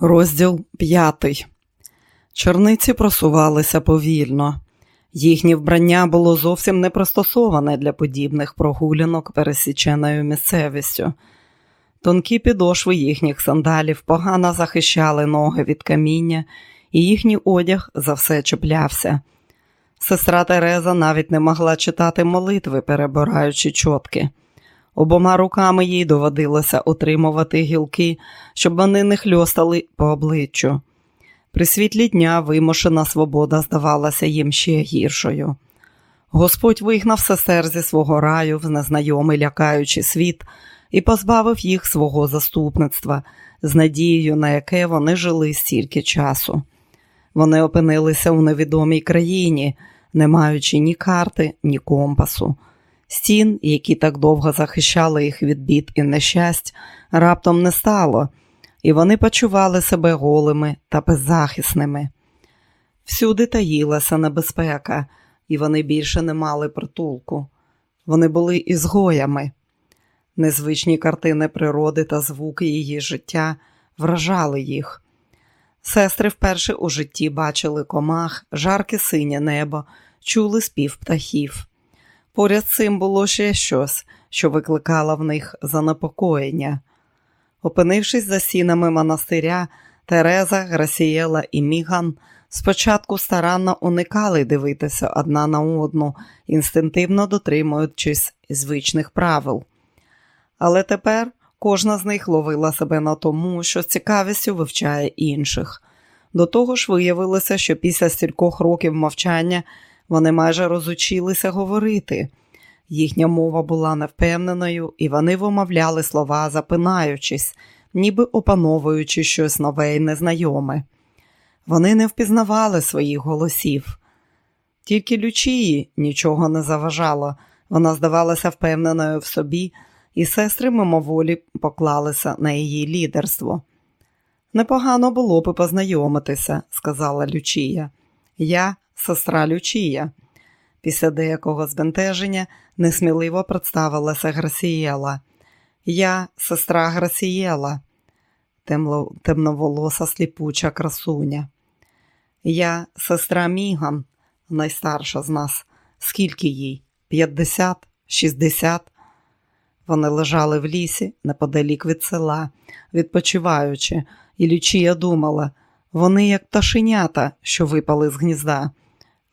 Розділ п'ятий. Черниці просувалися повільно. Їхнє вбрання було зовсім не пристосоване для подібних прогулянок пересіченою місцевістю. Тонкі підошви їхніх сандалів погано захищали ноги від каміння, і їхній одяг за все чіплявся. Сестра Тереза навіть не могла читати молитви, перебираючи чотки. Обома руками їй доводилося отримувати гілки, щоб вони не хльостали по обличчю. При світлі дня вимушена свобода здавалася їм ще гіршою. Господь вигнав сестер зі свого раю в незнайомий лякаючий світ і позбавив їх свого заступництва, з надією, на яке вони жили стільки часу. Вони опинилися у невідомій країні, не маючи ні карти, ні компасу. Стін, які так довго захищали їх від бід і нещасть, раптом не стало, і вони почували себе голими та беззахисними. Всюди таїлася небезпека, і вони більше не мали притулку. Вони були ізгоями. Незвичні картини природи та звуки її життя вражали їх. Сестри вперше у житті бачили комах, жарке синє небо, чули спів птахів. Поряд з цим було ще щось, що викликало в них занепокоєння. Опинившись за сінами монастиря, Тереза, Грасієла і Міган спочатку старанно уникали дивитися одна на одну, інстинктивно дотримуючись звичних правил. Але тепер кожна з них ловила себе на тому, що з цікавістю вивчає інших. До того ж виявилося, що після стількох років мовчання вони майже розучилися говорити. Їхня мова була невпевненою, і вони вимовляли слова, запинаючись, ніби опановуючи щось нове і незнайоме. Вони не впізнавали своїх голосів. Тільки Лючії нічого не заважало, вона здавалася впевненою в собі, і сестри мимоволі поклалися на її лідерство. Непогано було б познайомитися, сказала Лючія. Я сестра Лючія. Після деякого збентеження несміливо представилася Грасієла. Я сестра Грасієла, темноволоса сліпуча красуня. Я сестра Міган, найстарша з нас. Скільки їй? П'ятдесят, шістдесят. Вони лежали в лісі неподалік від села, відпочиваючи, і Лючія думала, вони як пташенята, що випали з гнізда.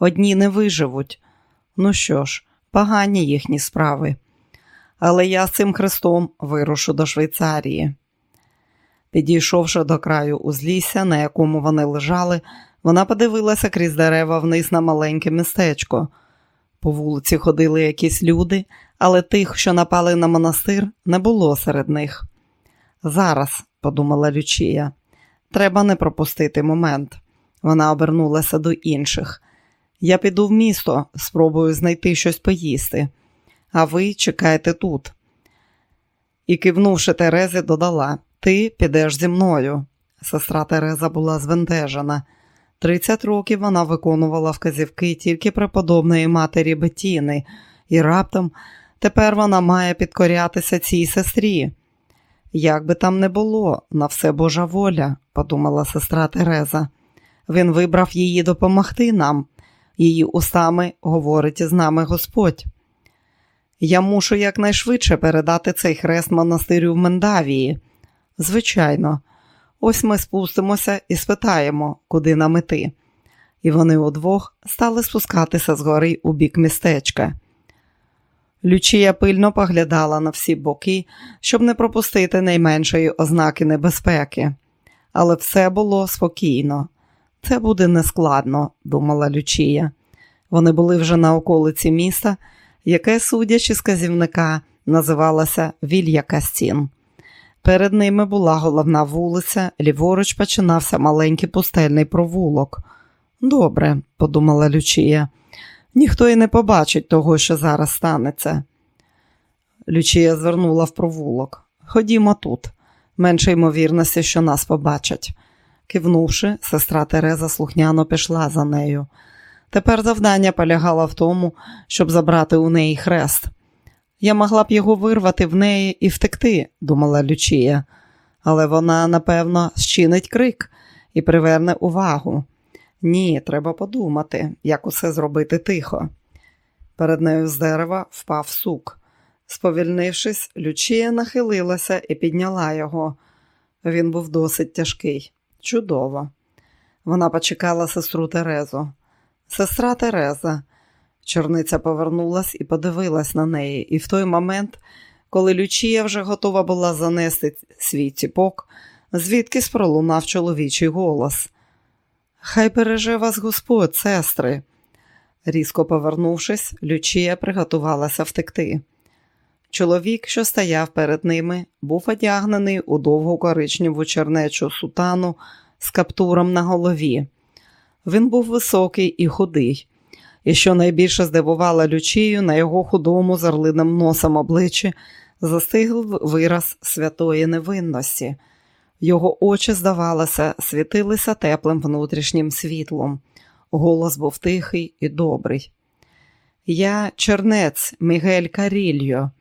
Одні не виживуть. Ну що ж, погані їхні справи. Але я з цим хрестом вирушу до Швейцарії. Підійшовши до краю узлісся, на якому вони лежали, вона подивилася крізь дерева вниз на маленьке містечко. По вулиці ходили якісь люди, але тих, що напали на монастир, не було серед них. Зараз, подумала Лючія, треба не пропустити момент. Вона обернулася до інших. Я піду в місто, спробую знайти щось поїсти, а ви чекайте тут. І, кивнувши Терезі, додала Ти підеш зі мною. Сестра Тереза була звентежена. Тридцять років вона виконувала вказівки тільки преподобної матері Бетіни, і раптом тепер вона має підкорятися цій сестрі. Як би там не було, на все Божа воля, подумала сестра Тереза. Він вибрав її допомогти нам. Її устами говорить із нами Господь. Я мушу якнайшвидше передати цей хрест монастирю в Мендавії. Звичайно, ось ми спустимося і спитаємо, куди нам іти. І вони удвох стали спускатися з гори у бік містечка. Лючія пильно поглядала на всі боки, щоб не пропустити найменшої ознаки небезпеки, але все було спокійно. Це буде нескладно, думала Лючія. Вони були вже на околиці міста, яке, судячи з казівника, називалося Вілья Кастін. Перед ними була головна вулиця, ліворуч починався маленький пустельний провулок. Добре, подумала Лючія, ніхто і не побачить того, що зараз станеться. Лючія звернула в провулок. Ходімо тут, менше ймовірності, що нас побачать. Кивнувши, сестра Тереза слухняно пішла за нею. Тепер завдання полягало в тому, щоб забрати у неї хрест. Я могла б його вирвати в неї і втекти, думала Лючія, але вона, напевно, щинить крик і приверне увагу. Ні, треба подумати, як усе зробити тихо. Перед нею з дерева впав сук. Сповільнившись, Лючія нахилилася і підняла його. Він був досить тяжкий. Чудово. Вона почекала сестру Терезу. Сестра Тереза. Чорниця повернулась і подивилась на неї, і в той момент, коли Лючія вже готова була занести свій ціпок, звідкись пролунав чоловічий голос. Хай береже вас Господь, сестри. Різко повернувшись, Лючія приготувалася втекти. Чоловік, що стояв перед ними, був одягнений у довгу коричневу чернечу сутану з каптуром на голові. Він був високий і худий, і що найбільше здивувало Лючію, на його худому з орлиним носом обличчі застигли вираз святої невинності. Його очі, здавалося, світилися теплим внутрішнім світлом. Голос був тихий і добрий. Я чернець Мігель Карільо.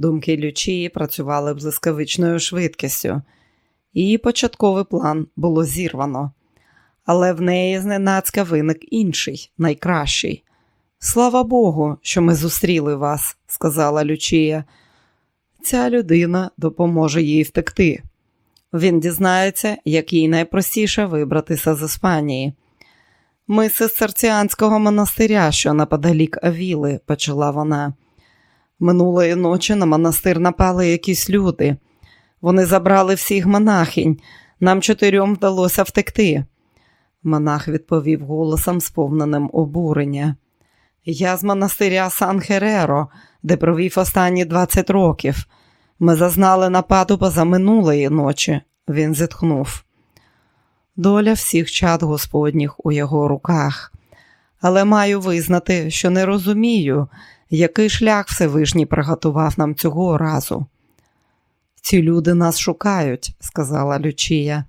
Думки Лючії працювали блискавичною швидкістю. Її початковий план було зірвано, але в неї зненацька виник інший, найкращий. Слава Богу, що ми зустріли вас, сказала Лючія. Ця людина допоможе їй втекти. Він дізнається, як їй найпростіше вибратися з Іспанії. Ми з цистерціанського монастиря, що наподалік Авіли, почала вона. Минулої ночі на монастир напали якісь люди. Вони забрали всіх монахинь. Нам чотирьом вдалося втекти. Монах відповів голосом, сповненим обурення. Я з монастиря Сан Хереро, де провів останні 20 років. Ми зазнали нападу позаминулої ночі, він зітхнув. Доля всіх чад Господніх у його руках, але маю визнати, що не розумію, який шлях Всевишній приготував нам цього разу. Ці люди нас шукають, сказала Лючія.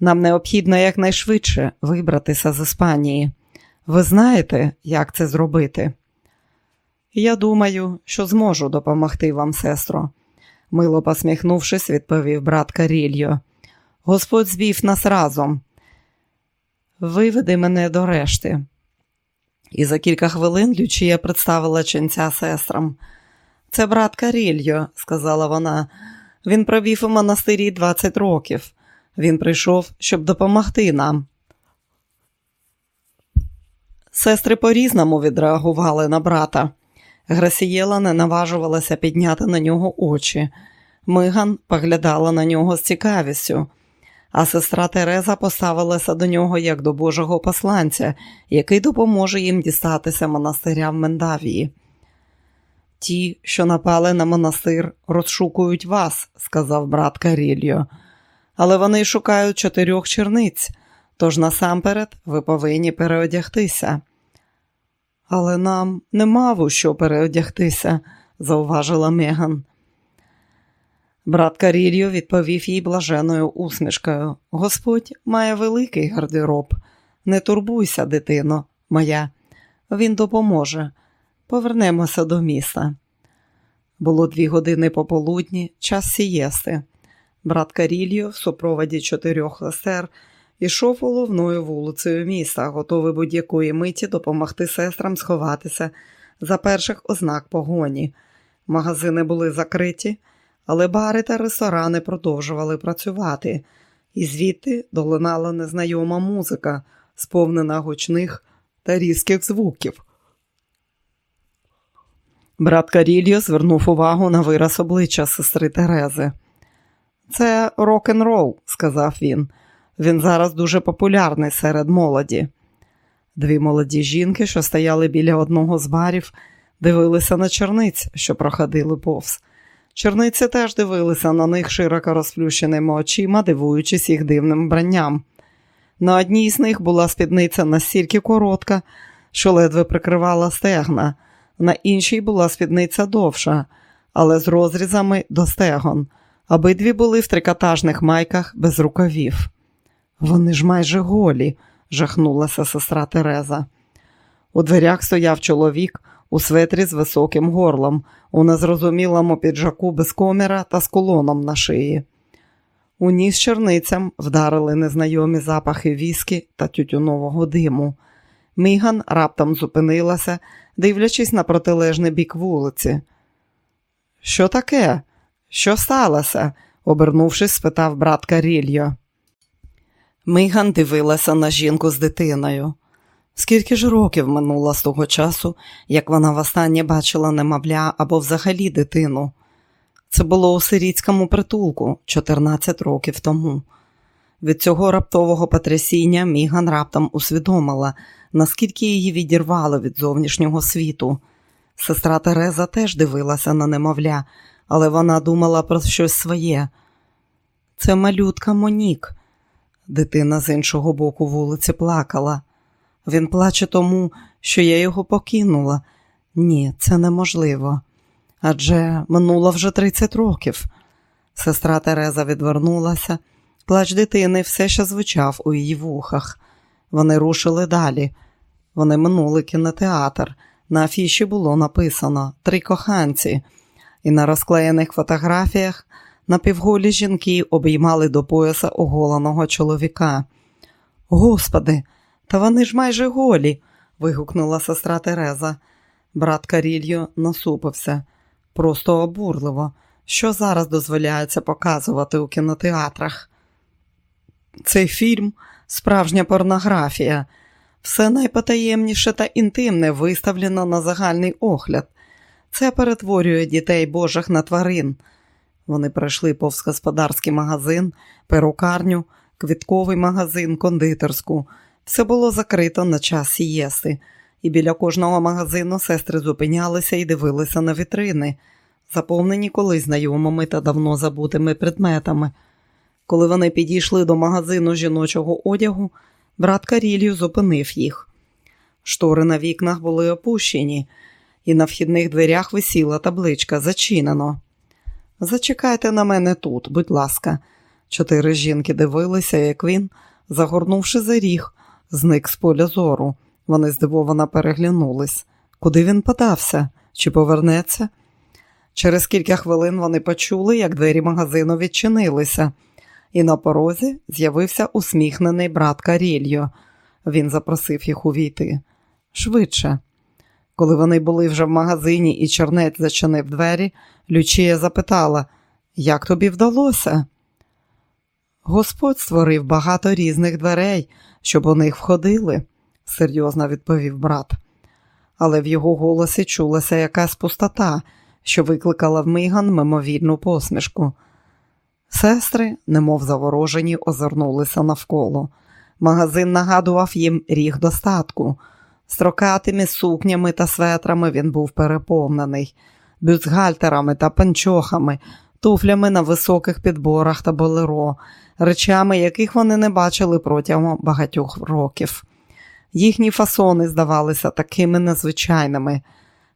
Нам необхідно якнайшвидше вибратися з Іспанії. Ви знаєте, як це зробити? Я думаю, що зможу допомогти вам, сестро, мило посміхнувшись, відповів брат Карільо. Господь звів нас разом. Виведи мене до решти. І за кілька хвилин Лючія представила ченця сестрам. Це брат Карільо, сказала вона. Він провів у монастирі 20 років. Він прийшов, щоб допомогти нам. Сестри по-різному відреагували на брата. Грасієла не наважувалася підняти на нього очі. Миган поглядала на нього з цікавістю, а сестра Тереза поставилася до нього як до Божого посланця, який допоможе їм дістатися монастиря в Мендавії. Ті, що напали на монастир, розшукують вас, сказав брат Карільо, але вони шукають чотирьох черниць, тож насамперед ви повинні переодягтися. Але нам нема в що переодягтися, зауважила Меган. Брат Карільо відповів їй блаженою усмішкою. Господь має великий гардероб. Не турбуйся, дитино моя, він допоможе. Повернемося до міста. Було дві години пополудні, час сієсти. Брат Карільо в супроводі чотирьох сестер ішов головною вулицею міста, готовий будь-якої миті допомогти сестрам сховатися за перших ознак погоні. Магазини були закриті, але бари та ресторани продовжували працювати, і звідти долинала незнайома музика, сповнена гучних та різких звуків. Брат Карільо звернув увагу на вираз обличчя сестри Терези. Це рок-н-рол, сказав він. Він зараз дуже популярний серед молоді. Дві молоді жінки, що стояли біля одного з барів, дивилися на черниць, що проходили повз. Черниці теж дивилися на них широко розплющеними очима, дивуючись їх дивним вбранням. На одній з них була спідниця настільки коротка, що ледве прикривала стегна, на іншій була спідниця довша, але з розрізами до стегон. Обидві були в трикотажних майках без рукавів. Вони ж майже голі, жахнулася сестра Тереза. У дверях стояв чоловік у светрі з високим горлом, у незрозумілому піджаку без коміра та з колоном на шиї. У ніс черницям вдарили незнайомі запахи віскі та тютюнового диму. Міган раптом зупинилася, дивлячись на протилежний бік вулиці. Що таке? Що сталося? обернувшись, спитав брат Карільо. Міган дивилася на жінку з дитиною. Скільки ж років минуло з того часу, як вона востаннє бачила немовля або взагалі дитину? Це було у сирітському притулку 14 років тому. Від цього раптового потрясіння Міган раптом усвідомила, наскільки її відірвало від зовнішнього світу. Сестра Тереза теж дивилася на немовля, але вона думала про щось своє. Це малютка Монік. Дитина з іншого боку вулиці плакала. Він плаче тому, що я його покинула. Ні, це неможливо. Адже минуло вже 30 років. Сестра Тереза відвернулася, плач дитини все ще звучав у її вухах. Вони рушили далі. Вони минули кінотеатр. На афіші було написано Три коханці, і на розклеєних фотографіях напівголі жінки обіймали до пояса оголеного чоловіка. Господи, та вони ж майже голі. вигукнула сестра Тереза. Брат Карільо насупився. Просто обурливо. Що зараз дозволяється показувати у кінотеатрах? Цей фільм справжня порнографія. Все найпотаємніше та інтимне виставлено на загальний огляд. Це перетворює дітей Божих на тварин. Вони пройшли повз господарський магазин, перукарню, квітковий магазин, кондитерську. Все було закрито на час сієси, і біля кожного магазину сестри зупинялися і дивилися на вітрини, заповнені колись знайомими та давно забутими предметами. Коли вони підійшли до магазину жіночого одягу, брат Карілію зупинив їх. Штори на вікнах були опущені, і на вхідних дверях висіла табличка Зачинено. Зачекайте на мене тут, будь ласка. Чотири жінки дивилися, як він, загорнувши за ріг, зник з поля зору. Вони здивовано переглянулись. Куди він подався? Чи повернеться? Через кілька хвилин вони почули, як двері магазину відчинилися, і на порозі з'явився усміхнений брат Карільо. Він запросив їх увійти. Швидше. Коли вони були вже в магазині і чорнець зачинив двері, Лючія запитала, як тобі вдалося? Господь створив багато різних дверей, щоб у них входили, серйозно відповів брат. Але в його голосі чулася якась пустота, що викликала в Миган мимовільну посмішку. Сестри, немов заворожені, озирнулися навколо. Магазин нагадував їм ріг достатку. Строкатими сукнями та светрами він був переповнений, бюстгальтерами та панчохами, туфлями на високих підборах та болеро, речами, яких вони не бачили протягом багатьох років. Їхні фасони здавалися такими незвичайними.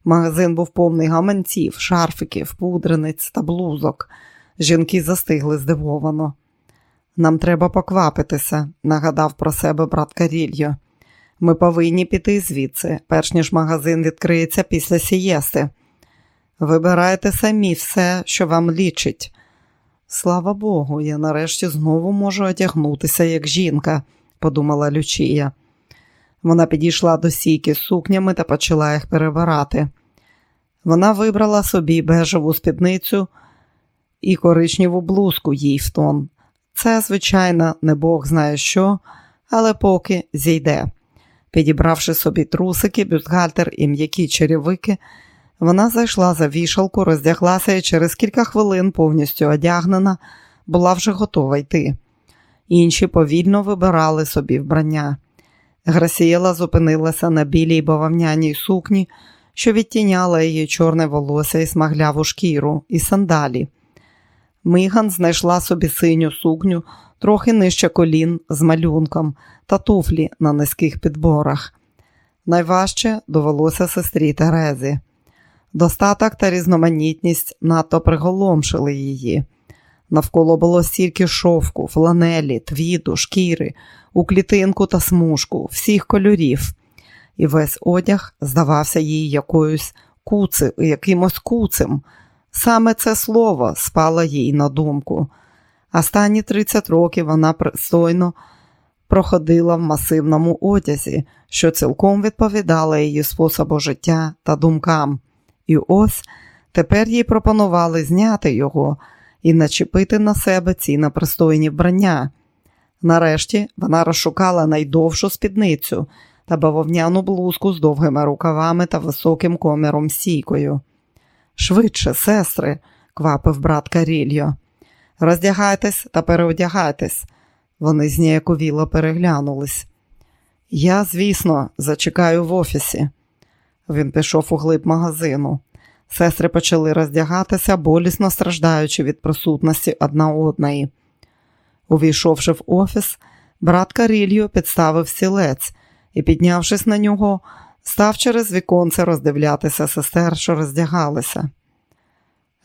Магазин був повний гаманців, шарфиків, пудрениць та блузок. Жінки застигли здивовано. Нам треба поквапитися, нагадав про себе брат Карільо. Ми повинні піти звідси, перш ніж магазин відкриється після сієси. Вибирайте самі все, що вам лічить. Слава Богу, я нарешті знову можу одягнутися як жінка, подумала Лючія. Вона підійшла до сійки з сукнями та почала їх перебирати. Вона вибрала собі бежеву спідницю і коричневу блузку їй в тон. Це, звичайно, не Бог знає що, але поки зійде. Підібравши собі трусики, бюстгальтер і м'які черевики, вона зайшла за вішалку, роздяглася і через кілька хвилин, повністю одягнена, була вже готова йти. Інші повільно вибирали собі вбрання. Грасієла зупинилася на білій бавовняній сукні, що відтіняла її чорне волосся і смагляву шкіру, і сандалі. Миган знайшла собі синю сукню, трохи нижче колін з малюнком та туфлі на низьких підборах. Найважче довелося сестрі Терезі. Достаток та різноманітність надто приголомшили її. Навколо було стільки шовку, фланелі, твіду, шкіри, у клітинку та смужку, всіх кольорів, і весь одяг здавався їй якоюсь куци, якимось куцем. Саме це слово спало їй на думку. Останні 30 років вона пристойно проходила в масивному одязі, що цілком відповідала її способу життя та думкам. І ось тепер їй пропонували зняти його і начепити на себе ці непристойні вбрання. Нарешті вона розшукала найдовшу спідницю та бавовняну блузку з довгими рукавами та високим коміром сійкою. Швидше, сестри, квапив брат Карільо. Роздягайтесь та переодягайтесь. Вони зніяковіло переглянулись. Я, звісно, зачекаю в офісі. Він пішов у глиб магазину. Сестри почали роздягатися, болісно страждаючи від присутності одна одної. Увійшовши в офіс, брат Карільо підставив стілець і, піднявшись на нього, став через віконце роздивлятися сестер, що роздягалися.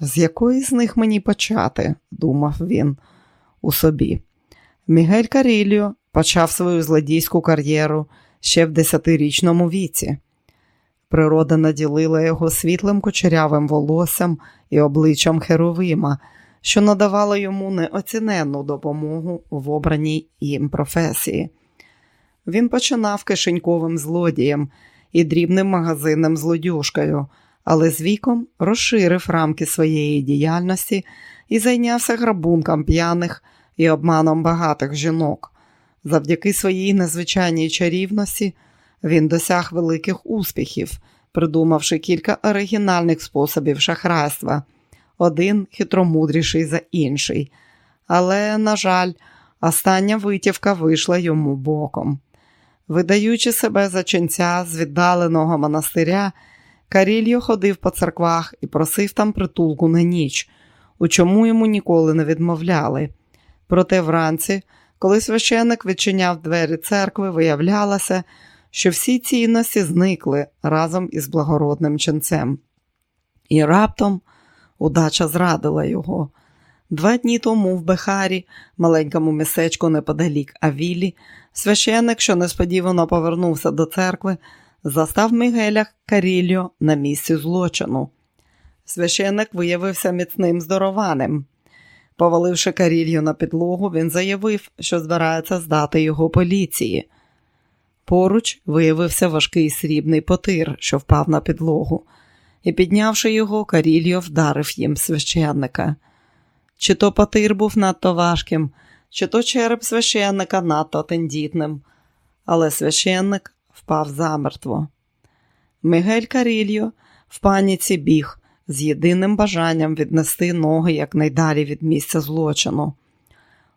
З якої з них мені почати? думав він у собі. Мігель Карільо почав свою злодійську кар'єру ще в десятирічному віці. Природа наділила його світлим кучерявим волоссям і обличчям Херовима, що надавало йому неоціненну допомогу в обраній їм професії. Він починав кишеньковим злодієм і дрібним магазинним злодюшкою, але з віком розширив рамки своєї діяльності і зайнявся грабунком п'яних і обманом багатих жінок. Завдяки своїй незвичайній чарівності він досяг великих успіхів, придумавши кілька оригінальних способів шахрайства, один хитромудріший за інший. Але, на жаль, остання витівка вийшла йому боком. Видаючи себе за ченця з віддаленого монастиря, Карільо ходив по церквах і просив там притулку на ніч, у чому йому ніколи не відмовляли. Проте вранці, коли священник відчиняв двері церкви, виявлялося, що всі цінності зникли разом із благородним ченцем. І раптом удача зрадила його. Два дні тому в Бехарі, маленькому містечку неподалік Авілі, священник, що несподівано повернувся до церкви, застав Мігеля Карільо на місці злочину. Священник виявився міцним здорованим. Поваливши Карілью на підлогу, він заявив, що збирається здати його поліції. Поруч виявився важкий срібний потир, що впав на підлогу, і, піднявши його, Карільо вдарив їм священника. Чи то потир був надто важким, чи то череп священника надто тендітним, але священник впав замертво. Мігель Карільо в паніці біг з єдиним бажанням віднести ноги якнайдалі від місця злочину.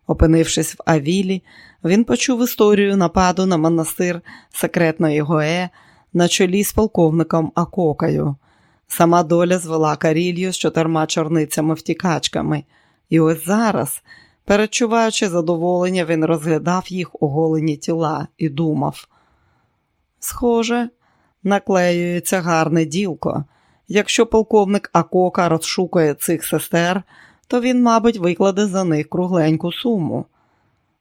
Опинившись в Авілі, він почув історію нападу на монастир секретної Гое на чолі з полковником Акокою. Сама доля звела Карілью з чотирма чорницями втікачками, і ось зараз, перечуваючи задоволення, він розглядав їх оголені тіла і думав: Схоже, наклеюється гарне ділко. Якщо полковник Акока розшукує цих сестер, то він, мабуть, викладе за них кругленьку суму.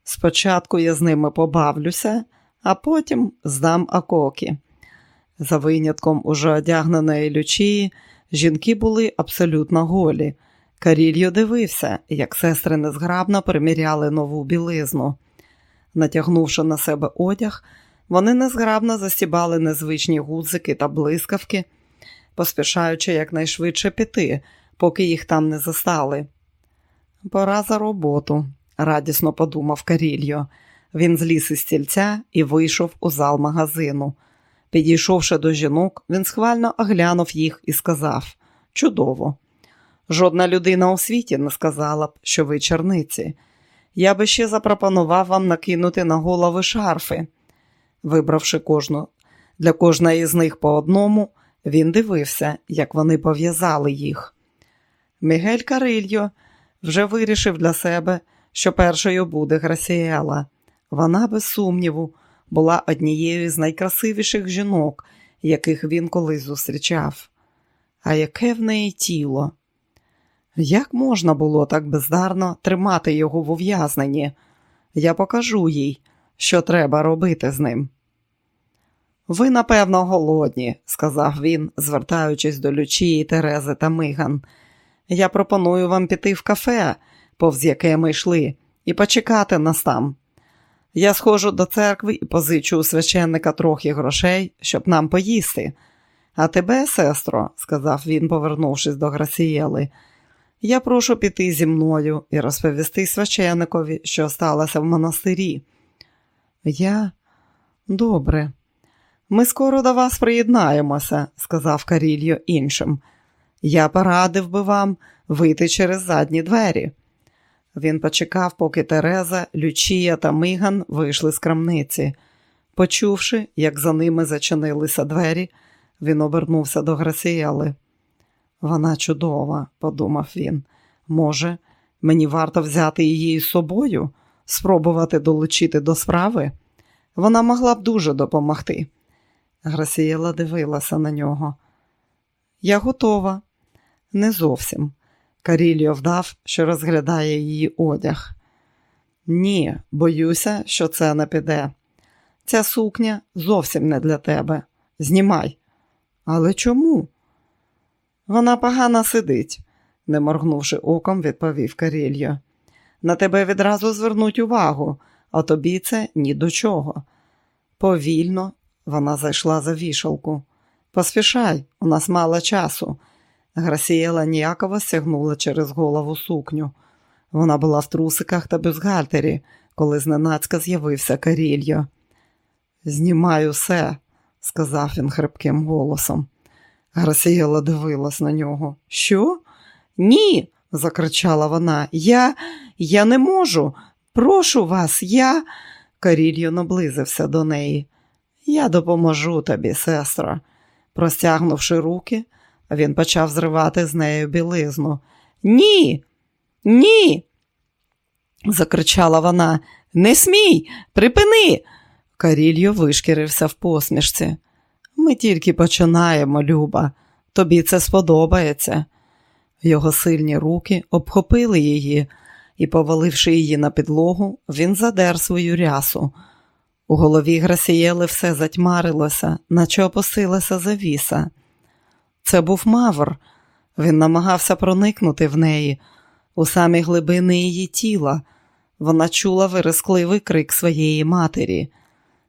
Спочатку я з ними побавлюся, а потім здам Акокі. За винятком уже одягненої лючії, жінки були абсолютно голі. Карільо дивився, як сестри незграбно приміряли нову білизну. Натягнувши на себе одяг, вони незграбно засібали незвичні гудзики та блискавки поспішаючи якнайшвидше піти, поки їх там не застали. Пора за роботу, радісно подумав Карільо. Він зліз із стільця і вийшов у зал магазину. Підійшовши до жінок, він схвально оглянув їх і сказав Чудово! Жодна людина у світі не сказала б, що ви черниці. Я би ще запропонував вам накинути на голови шарфи. Вибравши кожну для кожної з них по одному, він дивився, як вони пов'язали їх. Мігель Карильо вже вирішив для себе, що першою буде Грасіела. Вона, без сумніву, була однією з найкрасивіших жінок, яких він колись зустрічав. А яке в неї тіло? Як можна було так бездарно тримати його в ув'язненні? Я покажу їй, що треба робити з ним. Ви, напевно, голодні, сказав він, звертаючись до Лючії, Терези та Миган. Я пропоную вам піти в кафе, повз яке ми йшли, і почекати нас там. Я схожу до церкви і позичу у священника трохи грошей, щоб нам поїсти. А тебе, сестро, сказав він, повернувшись до Грасієли, я прошу піти зі мною і розповісти священникові, що сталося в монастирі. Я добре. Ми скоро до вас приєднаємося, сказав Карільо іншим. Я порадив би вам вийти через задні двері. Він почекав, поки Тереза, Лючія та Миган вийшли з крамниці. Почувши, як за ними зачинилися двері, він обернувся до Грасіели. Вона чудова, подумав він. Може, мені варто взяти її з собою, спробувати долучити до справи? Вона могла б дуже допомогти. Грасієла дивилася на нього. Я готова, не зовсім. Каріліо вдав, що розглядає її одяг. Ні, боюся, що це не піде. Ця сукня зовсім не для тебе. Знімай. Але чому? Вона погано сидить, не моргнувши оком, відповів Карільо. На тебе відразу звернуть увагу, а тобі це ні до чого. Повільно вона зайшла за вішалку. Поспішай, у нас мало часу. Грасієла ніяково стягнула через голову сукню. Вона була в трусиках та бюстгальтері, коли зненацька з'явився Карільо. Знімай усе, сказав він хрипким голосом. Грасієла дивилась на нього. Що? Ні, закричала вона. Я я не можу. Прошу вас, я. Карільо наблизився до неї. Я допоможу тобі, сестра. Простягнувши руки, він почав зривати з нею білизну. Ні, ні. закричала вона. Не смій, припини. Карільо вишкірився в посмішці. Ми тільки починаємо, Люба, тобі це сподобається. Його сильні руки обхопили її і, поваливши її на підлогу, він задер свою рясу. У голові Грасієли все затьмарилося, наче опустилася завіса. Це був Мавр. Він намагався проникнути в неї, у самі глибини її тіла. Вона чула вирискливий крик своєї матері.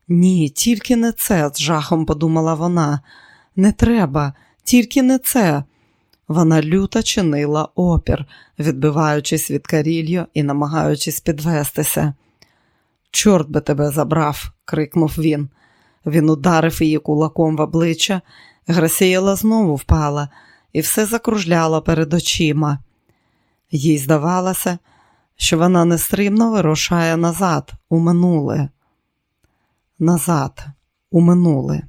Ні, тільки не це, з жахом подумала вона. Не треба, тільки не це. Вона люто чинила опір, відбиваючись від Карільо і намагаючись підвестися. Чорт би тебе забрав, крикнув він. Він ударив її кулаком в обличчя, Грасієла знову впала і все закружляло перед очима. Їй здавалося, що вона нестримно вирушає назад, у минуле назад, у минуле.